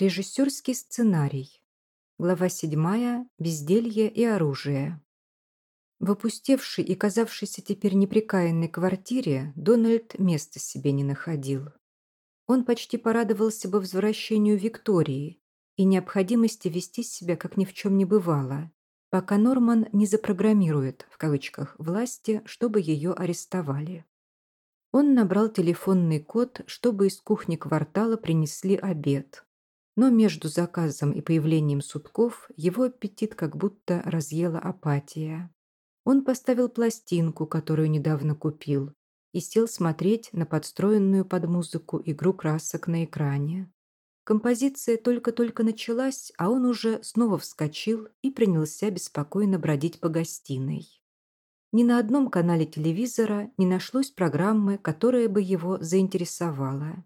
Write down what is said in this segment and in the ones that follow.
Режиссерский сценарий. Глава 7. Безделье и оружие. В опустевшей и казавшейся теперь неприкаянной квартире Дональд места себе не находил. Он почти порадовался бы возвращению Виктории и необходимости вести себя, как ни в чем не бывало, пока Норман не запрограммирует, в кавычках, власти, чтобы ее арестовали. Он набрал телефонный код, чтобы из кухни квартала принесли обед. Но между заказом и появлением сутков его аппетит как будто разъела апатия. Он поставил пластинку, которую недавно купил, и сел смотреть на подстроенную под музыку игру красок на экране. Композиция только-только началась, а он уже снова вскочил и принялся беспокойно бродить по гостиной. Ни на одном канале телевизора не нашлось программы, которая бы его заинтересовала.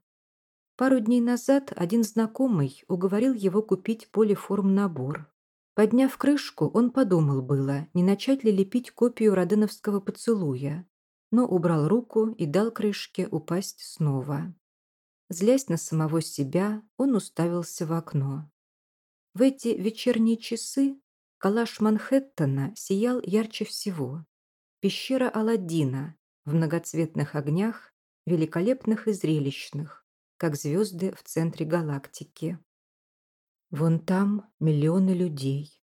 Пару дней назад один знакомый уговорил его купить полиформ-набор. Подняв крышку, он подумал было, не начать ли лепить копию роденовского поцелуя, но убрал руку и дал крышке упасть снова. Злясь на самого себя, он уставился в окно. В эти вечерние часы калаш Манхэттена сиял ярче всего. Пещера Аладдина в многоцветных огнях, великолепных и зрелищных, как звезды в центре галактики. Вон там миллионы людей.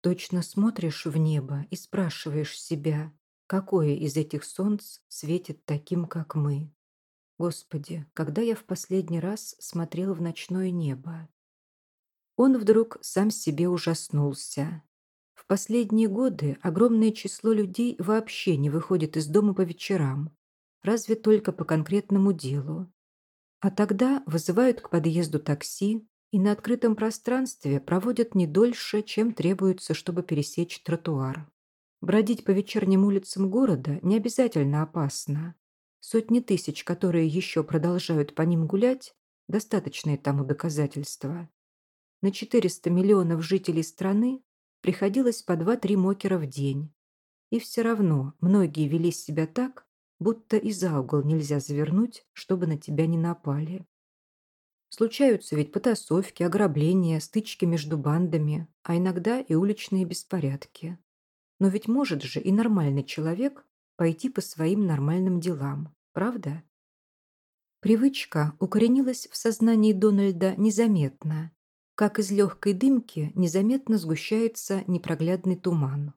Точно смотришь в небо и спрашиваешь себя, какое из этих солнц светит таким, как мы. Господи, когда я в последний раз смотрел в ночное небо? Он вдруг сам себе ужаснулся. В последние годы огромное число людей вообще не выходит из дома по вечерам, разве только по конкретному делу. А тогда вызывают к подъезду такси и на открытом пространстве проводят не дольше, чем требуется, чтобы пересечь тротуар. Бродить по вечерним улицам города не обязательно опасно. Сотни тысяч, которые еще продолжают по ним гулять, достаточные тому доказательства. На 400 миллионов жителей страны приходилось по 2-3 мокера в день. И все равно многие вели себя так, будто и за угол нельзя завернуть, чтобы на тебя не напали. Случаются ведь потасовки, ограбления, стычки между бандами, а иногда и уличные беспорядки. Но ведь может же и нормальный человек пойти по своим нормальным делам, правда? Привычка укоренилась в сознании Дональда незаметно, как из легкой дымки незаметно сгущается непроглядный туман.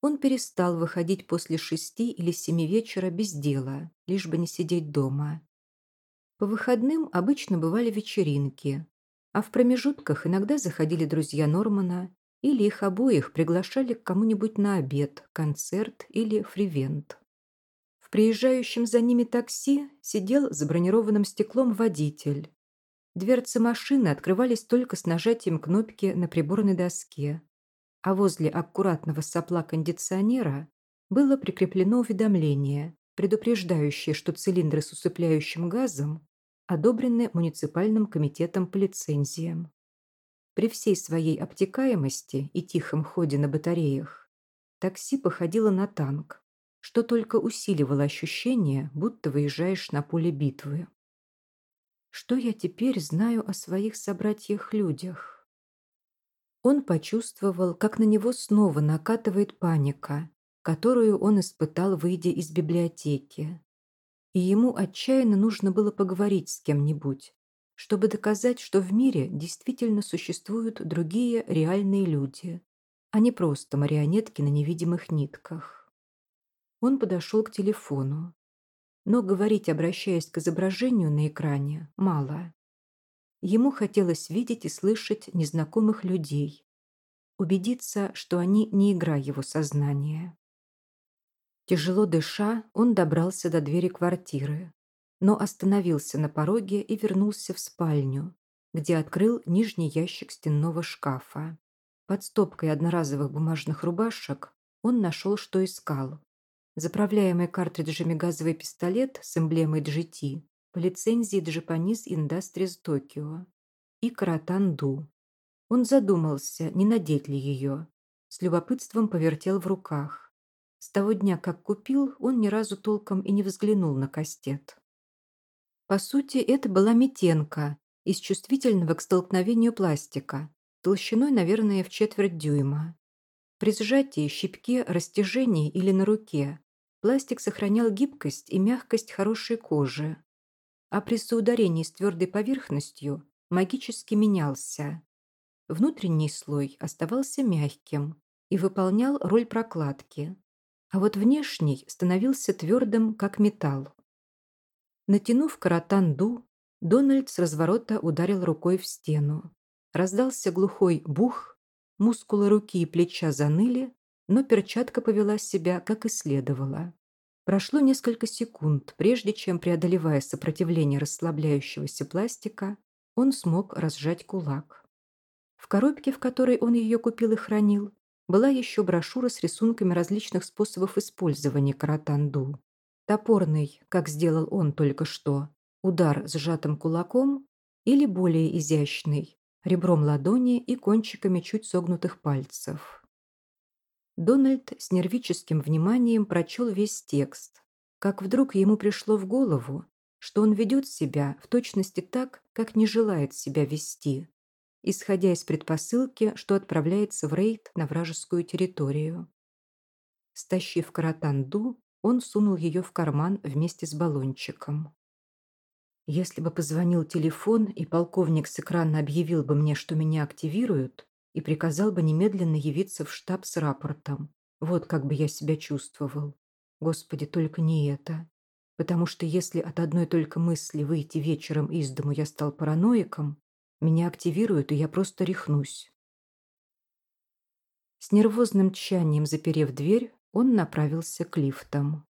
Он перестал выходить после шести или семи вечера без дела, лишь бы не сидеть дома. По выходным обычно бывали вечеринки, а в промежутках иногда заходили друзья Нормана или их обоих приглашали к кому-нибудь на обед, концерт или фривент. В приезжающем за ними такси сидел за бронированным стеклом водитель. Дверцы машины открывались только с нажатием кнопки на приборной доске, а возле аккуратного сопла кондиционера было прикреплено уведомление, предупреждающее, что цилиндры с усыпляющим газом одобрены муниципальным комитетом по лицензиям. При всей своей обтекаемости и тихом ходе на батареях такси походило на танк, что только усиливало ощущение, будто выезжаешь на поле битвы. Что я теперь знаю о своих собратьях-людях? Он почувствовал, как на него снова накатывает паника, которую он испытал, выйдя из библиотеки. И ему отчаянно нужно было поговорить с кем-нибудь, чтобы доказать, что в мире действительно существуют другие реальные люди, а не просто марионетки на невидимых нитках. Он подошел к телефону. Но говорить, обращаясь к изображению на экране, мало. Ему хотелось видеть и слышать незнакомых людей, убедиться, что они не игра его сознания. Тяжело дыша, он добрался до двери квартиры, но остановился на пороге и вернулся в спальню, где открыл нижний ящик стенного шкафа. Под стопкой одноразовых бумажных рубашек он нашел, что искал. Заправляемый картриджами газовый пистолет с эмблемой GT по лицензии Japanese Industries Tokyo и Каратан-Ду. Он задумался, не надеть ли ее. С любопытством повертел в руках. С того дня, как купил, он ни разу толком и не взглянул на кастет. По сути, это была метенка, из чувствительного к столкновению пластика, толщиной, наверное, в четверть дюйма. При сжатии, щипке, растяжении или на руке пластик сохранял гибкость и мягкость хорошей кожи, а при соударении с твердой поверхностью магически менялся. Внутренний слой оставался мягким и выполнял роль прокладки, а вот внешний становился твердым, как металл. Натянув каратанду, Дональд с разворота ударил рукой в стену. Раздался глухой бух, мускулы руки и плеча заныли, но перчатка повела себя, как и следовало. Прошло несколько секунд, прежде чем, преодолевая сопротивление расслабляющегося пластика, он смог разжать кулак. В коробке, в которой он ее купил и хранил, была еще брошюра с рисунками различных способов использования каратанду. Топорный, как сделал он только что, удар сжатым кулаком или более изящный, ребром ладони и кончиками чуть согнутых пальцев. Дональд с нервическим вниманием прочел весь текст, как вдруг ему пришло в голову, что он ведет себя в точности так, как не желает себя вести, исходя из предпосылки, что отправляется в рейд на вражескую территорию. Стащив каратанду, он сунул ее в карман вместе с баллончиком. Если бы позвонил телефон, и полковник с экрана объявил бы мне, что меня активируют, и приказал бы немедленно явиться в штаб с рапортом. Вот как бы я себя чувствовал. Господи, только не это. Потому что если от одной только мысли выйти вечером из дому я стал параноиком, меня активируют, и я просто рехнусь. С нервозным тщанием заперев дверь, он направился к лифтам.